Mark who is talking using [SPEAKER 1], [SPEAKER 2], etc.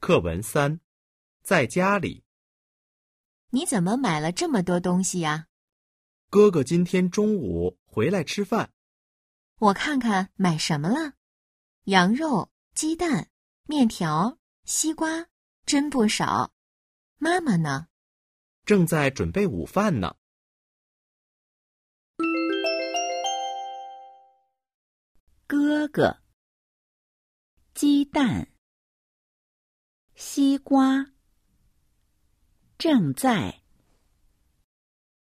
[SPEAKER 1] 课文三，在家里。
[SPEAKER 2] 你怎么买了这么多东西呀？
[SPEAKER 1] 哥哥今天中午回来吃饭，
[SPEAKER 2] 我看看买什么了。羊肉、鸡蛋、面条、西瓜，真不少。妈妈呢？
[SPEAKER 1] 正在准备午饭呢。
[SPEAKER 3] 哥哥，鸡蛋，西瓜，正在。